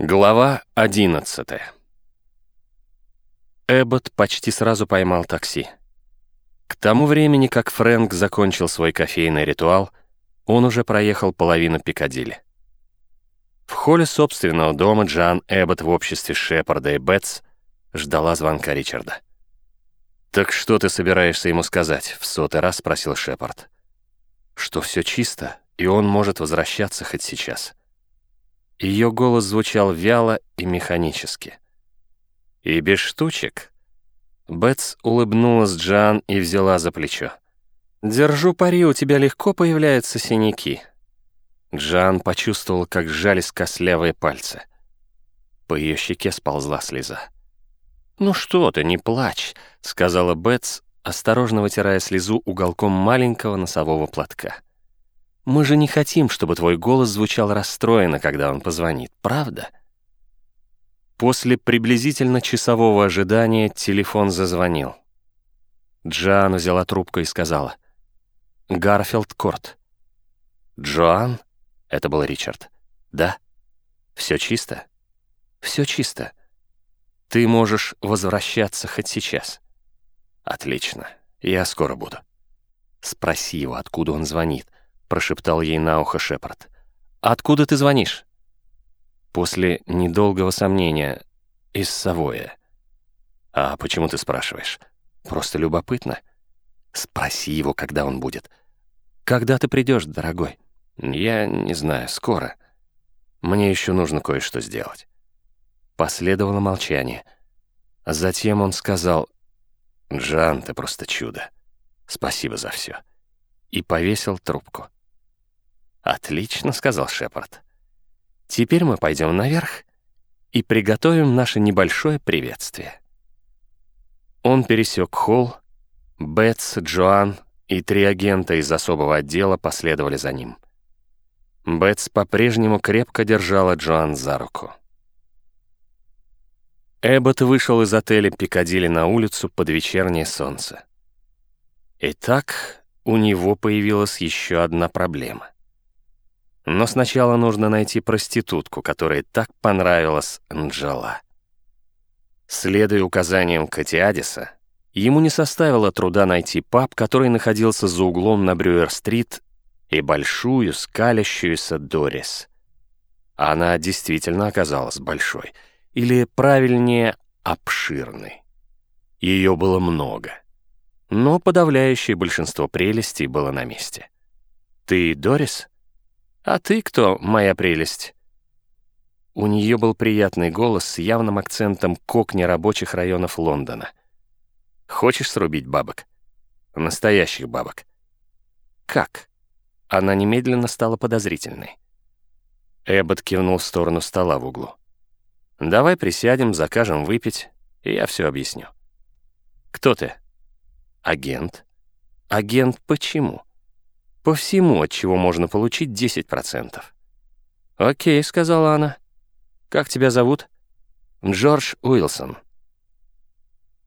Глава 11 Эббот почти сразу поймал такси. К тому времени, как Фрэнк закончил свой кофейный ритуал, он уже проехал половину Пикадилли. В холле собственного дома Джан Эббот в обществе Шепарда и Бетс ждала звонка Ричарда. «Так что ты собираешься ему сказать?» — в сотый раз спросил Шепард. «Что все чисто, и он может возвращаться хоть сейчас». Ее голос звучал вяло и механически. «И без штучек?» Бетс улыбнулась Джан и взяла за плечо. «Держу пари, у тебя легко появляются синяки». Джан почувствовал, как сжались костлявые пальцы. По ее щеке сползла слеза. «Ну что ты, не плачь», — сказала Бетс, осторожно вытирая слезу уголком маленького носового платка. Мы же не хотим, чтобы твой голос звучал расстроенно, когда он позвонит, правда? После приблизительно часового ожидания телефон зазвонил. Джоан взяла трубку и сказала. «Гарфилд Корт». «Джоан?» — это был Ричард. «Да? Все чисто?» «Все чисто. Ты можешь возвращаться хоть сейчас». «Отлично. Я скоро буду». Спроси его, откуда он звонит прошептал ей на ухо Шепард. «Откуда ты звонишь?» После недолгого сомнения. «Из Савоя». «А почему ты спрашиваешь?» «Просто любопытно». «Спроси его, когда он будет». «Когда ты придешь, дорогой?» «Я не знаю, скоро. Мне еще нужно кое-что сделать». Последовало молчание. Затем он сказал, «Джан, ты просто чудо. Спасибо за все». И повесил трубку. «Отлично», — сказал Шепард. «Теперь мы пойдем наверх и приготовим наше небольшое приветствие». Он пересек холл, Бетс, Джоан и три агента из особого отдела последовали за ним. Бетс по-прежнему крепко держала Джоан за руку. Эббот вышел из отеля Пикадилли на улицу под вечернее солнце. Итак, у него появилась еще одна проблема — но сначала нужно найти проститутку, которой так понравилась Анджела. Следуя указаниям Катиадиса, ему не составило труда найти паб, который находился за углом на Брюер-стрит, и большую, скалящуюся Дорис. Она действительно оказалась большой, или, правильнее, обширной. Ее было много, но подавляющее большинство прелестей было на месте. «Ты Дорис?» «А ты кто, моя прелесть?» У нее был приятный голос с явным акцентом кокни рабочих районов Лондона. «Хочешь срубить бабок?» «Настоящих бабок». «Как?» Она немедленно стала подозрительной. Эббот кивнул в сторону стола в углу. «Давай присядем, закажем выпить, и я все объясню». «Кто ты?» «Агент». «Агент почему?» По всему, от чего можно получить 10%. «Окей», — сказала она. «Как тебя зовут?» «Джордж Уилсон».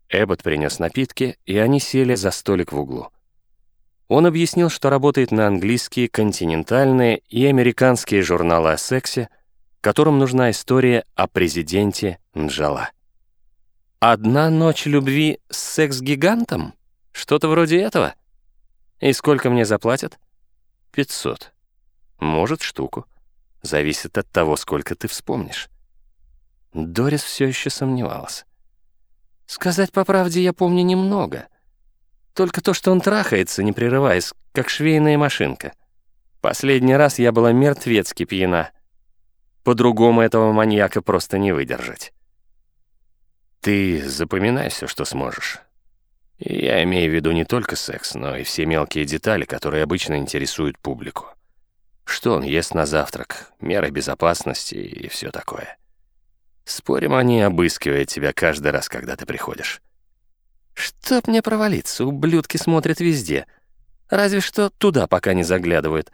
Эббот принес напитки, и они сели за столик в углу. Он объяснил, что работает на английские, континентальные и американские журналы о сексе, которым нужна история о президенте Нджала. «Одна ночь любви с секс-гигантом? Что-то вроде этого?» «И сколько мне заплатят?» «Пятьсот. Может, штуку. Зависит от того, сколько ты вспомнишь». Дорис все еще сомневалась. «Сказать по правде я помню немного. Только то, что он трахается, не прерываясь, как швейная машинка. Последний раз я была мертвецки пьяна. По-другому этого маньяка просто не выдержать». «Ты запоминай все, что сможешь. Я имею в виду не только секс, но и все мелкие детали, которые обычно интересуют публику. Что он ест на завтрак, меры безопасности и все такое. Спорим, они обыскивают тебя каждый раз, когда ты приходишь. Чтоб мне провалиться, ублюдки смотрят везде. Разве что туда пока не заглядывают.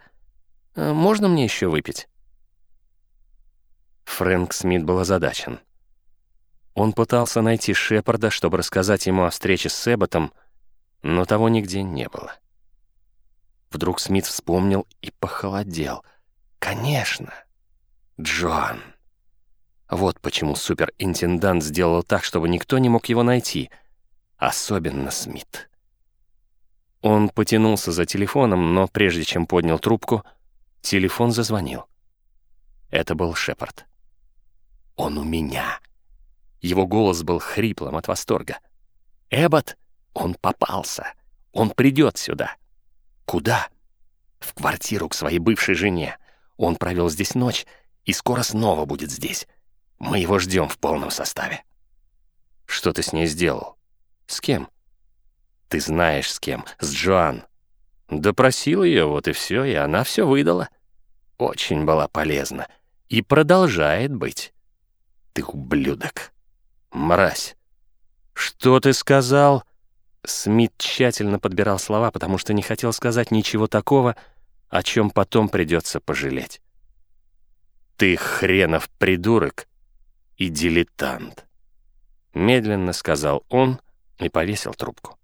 А можно мне еще выпить? Фрэнк Смит был озадачен. Он пытался найти Шепарда, чтобы рассказать ему о встрече с Эбботом, но того нигде не было. Вдруг Смит вспомнил и похолодел. «Конечно! Джоан!» Вот почему суперинтендант сделал так, чтобы никто не мог его найти. Особенно Смит. Он потянулся за телефоном, но прежде чем поднял трубку, телефон зазвонил. Это был Шепард. «Он у меня!» Его голос был хриплым от восторга. «Эббот, он попался. Он придет сюда». «Куда?» «В квартиру к своей бывшей жене. Он провел здесь ночь и скоро снова будет здесь. Мы его ждем в полном составе». «Что ты с ней сделал? С кем?» «Ты знаешь, с кем. С Джоан». Допросил ее, вот и все, и она все выдала. Очень была полезна. И продолжает быть. Ты ублюдок. Мразь. Что ты сказал? Смит тщательно подбирал слова, потому что не хотел сказать ничего такого, о чем потом придется пожалеть. Ты хренов придурок и дилетант. Медленно сказал он и повесил трубку.